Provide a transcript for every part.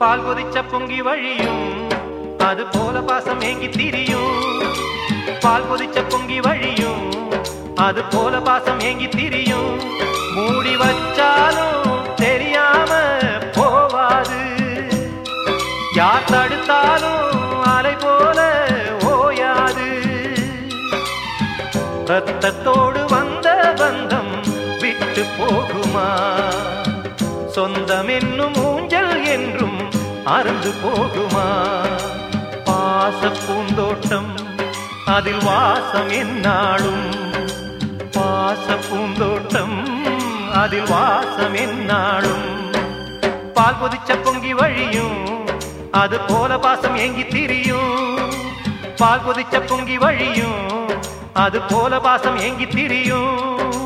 பால் கொதிச்ச பொங்கி வழியும் அது போல பாசம் ஏங்கி திரியும். பால் கொதிச்ச பொங்கி வழியும் அது போல பாசம் ஏங்கி திரியும். மூடி வச்சாலும் தெரியாம போவாது. யார் தடுத்தாலும் அலை போல ஓயாது. ரத்தத்தோடு வந்த பந்தம் விட்டு போகுமா? சொந்தம் என்னும் ஊஞ்சல் என்றும் அறந்து போகுமா? பாச பூந்தோட்டம் அதில் வாசம் என்னாலும்? பாச பூந்தோட்டம் அதில் வாசம் என்னாலும்? பால் கொதிச்ச பொங்கி வழியும் அது போல பாசம் ஏங்கி திரியும். பால் கொதிச்ச பொங்கி வழியும் அது போல பாசம் ஏங்கி திரியும்.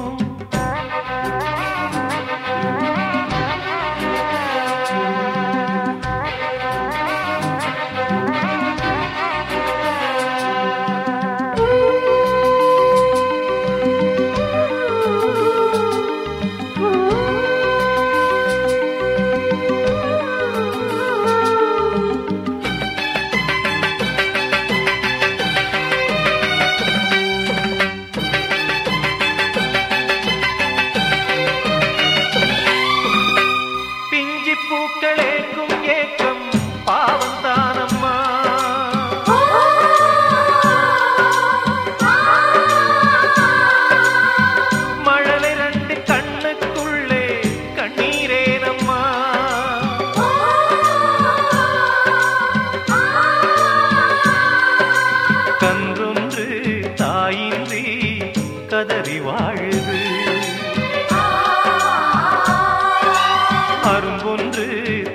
கதறி வாழுது. அரும்பொன்று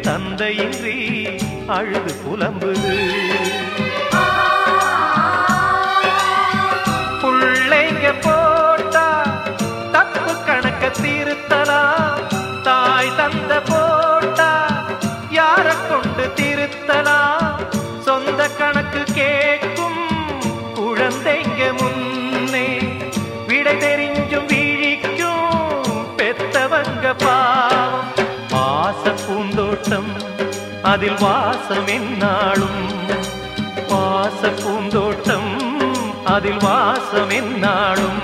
தந்தையின்றி அழுது புலம்புது. பிள்ளைங்க போட்டா தப்பு கணக்க திருத்தலாம் தாய் தந்த போட்டா யார கொண்டு திருத்தலாம் சொந்த கணக்கு கேட்கும் குழந்தைங்க முன் பூந்தோட்டம் அதில் வாசம் என்னாலும். பாச பூந்தோட்டம் அதில் வாசம் என்னாலும்.